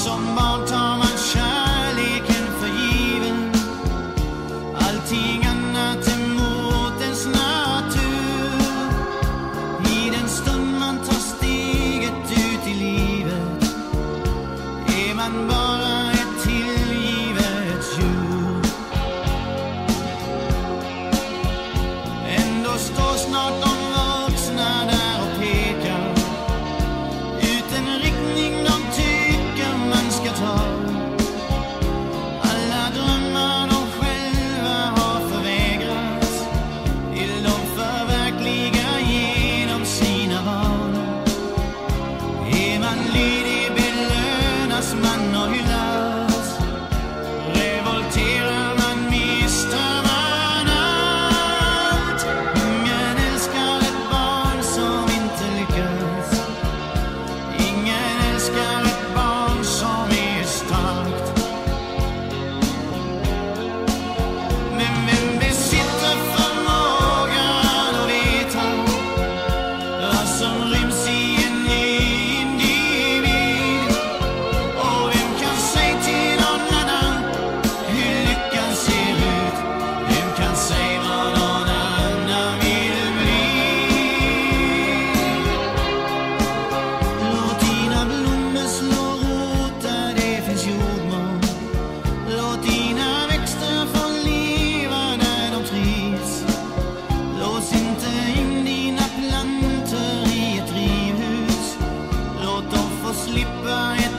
some mountain. slipper